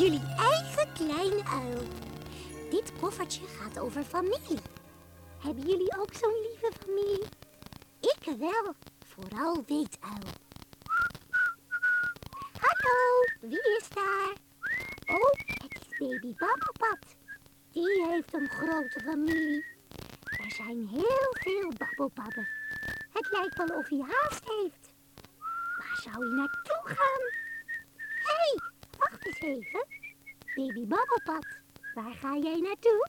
Jullie eigen kleine uil. Dit koffertje gaat over familie. Hebben jullie ook zo'n lieve familie? Ik wel, vooral weetuil. Hallo, wie is daar? Oh, het is baby Babbelpad. Die heeft een grote familie. Er zijn heel veel babbelpadden. Het lijkt wel of hij haast heeft. Waar zou hij naartoe gaan? Hé, hey, wacht eens even. Baby Babbelpad, waar ga jij naartoe?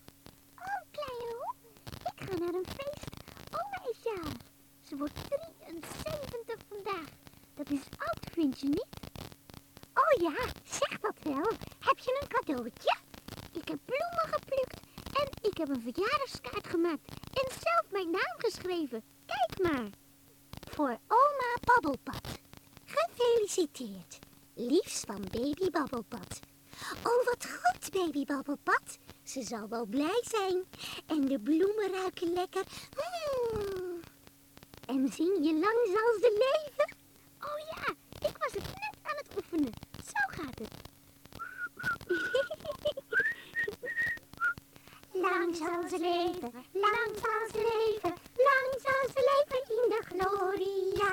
Oh, kleine ik ga naar een feest. Oma is jarig. Ze wordt 73 vandaag. Dat is oud, vind je niet? Oh ja, zeg dat wel. Heb je een cadeautje? Ik heb bloemen geplukt en ik heb een verjaardagskaart gemaakt en zelf mijn naam geschreven. Kijk maar. Voor oma Babbelpad. Gefeliciteerd. Liefst van baby Babbelpad. Oh, wat goed, baby Babbelpad. Ze zal wel blij zijn. En de bloemen ruiken lekker. Mm. En zing je lang zal ze leven? Oh ja, ik was het net aan het oefenen. Zo gaat het. lang zal ze leven, lang zal ze leven, lang zal ze leven in de gloria.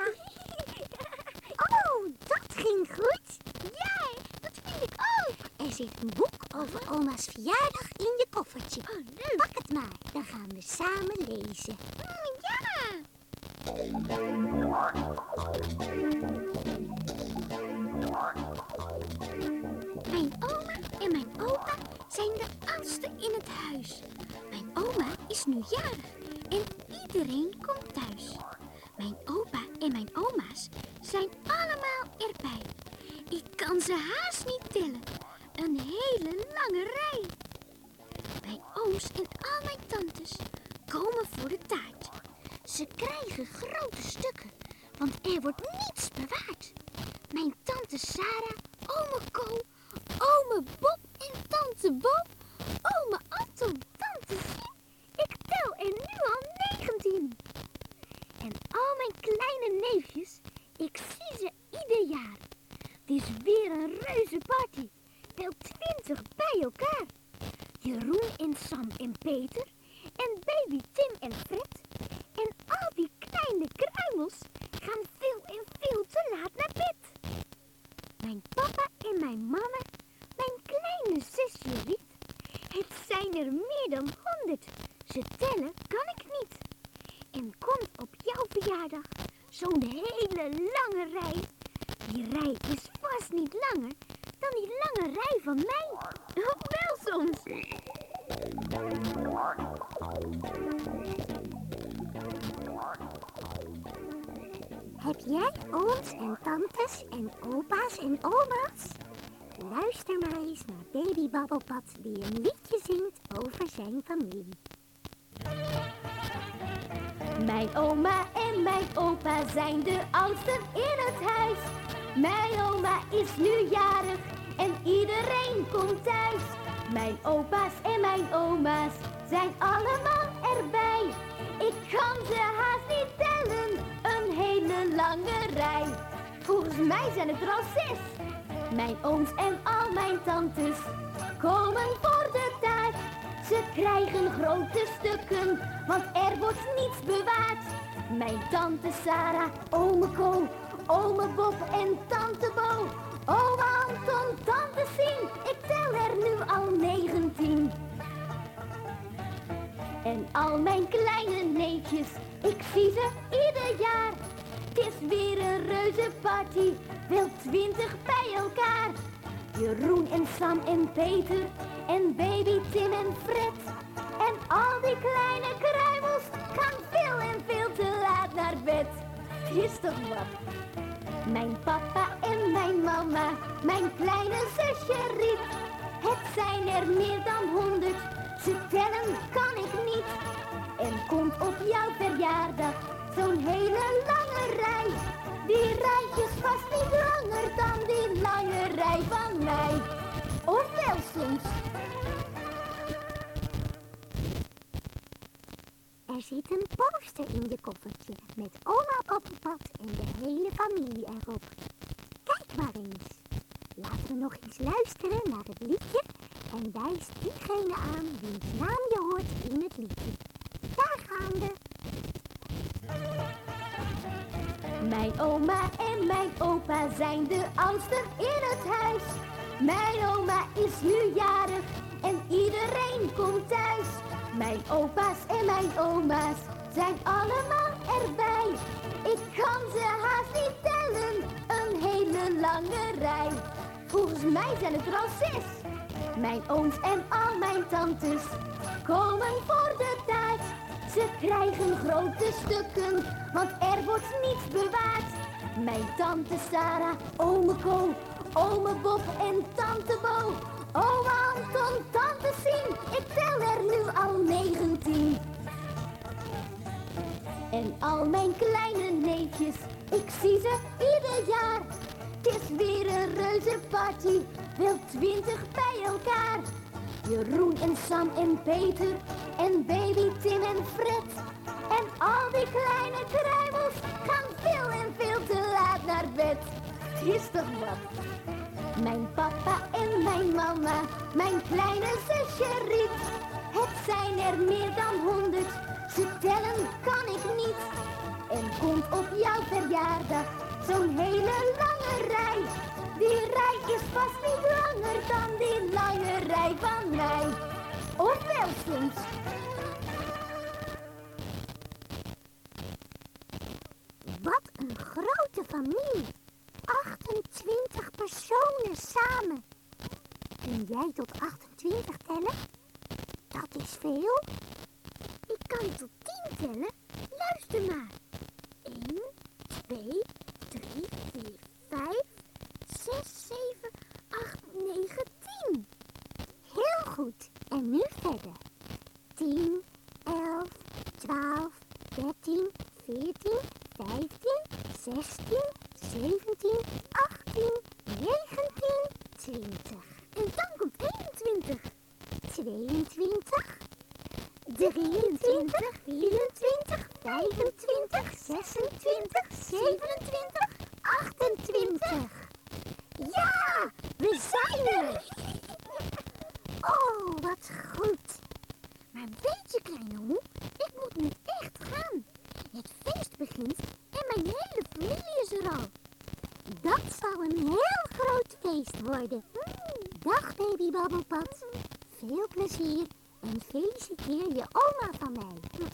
Oh, dat ging goed. Ja, dat vind ik ook. Er zit een boek over oma's verjaardag in je koffertje. Oh, leuk. Pak het maar, dan gaan we samen lezen. Mm, ja. Mijn oma en mijn opa zijn de oudste in het huis. Mijn oma is nu jarig en iedereen komt thuis. Mijn opa en mijn oma's zijn allemaal erbij. Ik kan ze haast niet tellen. Een hele lange rij. Mijn ooms en al mijn tantes komen voor de taart. Ze krijgen grote stukken, want er wordt niets bewaard. Mijn tante Sarah, ome Ko, ome Bob en tante Bob, ome Otto, tante Sien. Ik tel er nu al 19. En al mijn kleine neefjes, ik zie ze ieder jaar. Het is weer een reuze party, wel twintig bij elkaar. Jeroen en Sam en Peter en baby Tim en Fred. En al die kleine kruimels gaan veel en veel te laat naar bed. Mijn papa en mijn mama, mijn kleine zusje Riet. Het zijn er meer dan honderd. Ze tellen kan ik niet. En komt op jouw verjaardag zo'n hele lange rij. Die rij is vast niet langer dan die lange rij van mij. Wel soms. Heb jij ooms en tantes en opa's en oma's? Luister maar eens naar baby Babbelpad die een liedje zingt over zijn familie. Mijn oma en mijn opa zijn de oudsten in het huis. Mijn oma is nu jarig en iedereen komt thuis. Mijn opa's en mijn oma's zijn allemaal erbij. Ik kan ze haast niet tellen, een hele lange rij. Volgens mij zijn het er al zes. Mijn ooms en al mijn tantes komen voor de taart. Ze krijgen grote stukken, want er wordt niets bewaard. Mijn tante Sarah, ome Ko, ome Bob en tante Bo. Ome al mijn kleine neefjes, ik zie ze ieder jaar. Het is weer een reuze party, wel twintig bij elkaar. Jeroen en Sam en Peter en baby Tim en Fred. En al die kleine kruimels gaan veel en veel te laat naar bed. Het is toch wat? Mijn papa en mijn mama, mijn kleine zusje Riet. Het zijn er meer dan honderd, ze tellen kan ik niet. En komt op jouw verjaardag zo'n hele lange rij. Die rij is vast niet langer dan die lange rij van mij. Of wel soms. Er zit een poster in je koffertje met oma Babbelpad en de hele familie erop. Kijk maar eens. We nog eens luisteren naar het liedje en wijs diegene aan wiens naam je hoort in het liedje. Daar gaan we. Mijn oma en mijn opa zijn de oudsten in het huis. Mijn oma is nu jarig en iedereen komt thuis. Mijn opa's en mijn oma's zijn allemaal erbij. Ik kan ze haast niet tellen, een hele lange rij. Volgens mij zijn het er al zes. Mijn ooms en al mijn tantes komen voor de taart. Ze krijgen grote stukken, want er wordt niets bewaard. Mijn tante Sarah, ome Ko, ome Bob en tante Bo. Oma Anton, tante Sien, ik tel er nu al 19. En al mijn kleine neefjes, ik zie ze ieder jaar. Het is weer een reuzenparty, wel twintig bij elkaar. Jeroen en Sam en Peter en baby Tim en Fred. En al die kleine kruimels gaan veel en veel te laat naar bed. Is toch wat? Mijn papa en mijn mama, mijn kleine zusje Riet. Het zijn er meer dan honderd, ze tellen kan ik niet. En komt op jouw verjaardag zo'n hele Wat een grote familie. 28 personen samen. Kun jij tot 28 tellen? Dat is veel. Ik kan tot 10 tellen. Luister maar. 1, 2, 3, 4, 5, 22, 23, 24, 25, 26, 27, 28. Ja, we zijn er! Oh, wat goed. Maar weet je, kleine hoe, ik moet nu echt gaan. Het feest begint en mijn hele familie is er al. Dat zal een heel groot feest worden. Dag, baby Babbelpad. Veel plezier en feliciteer je oma van mij.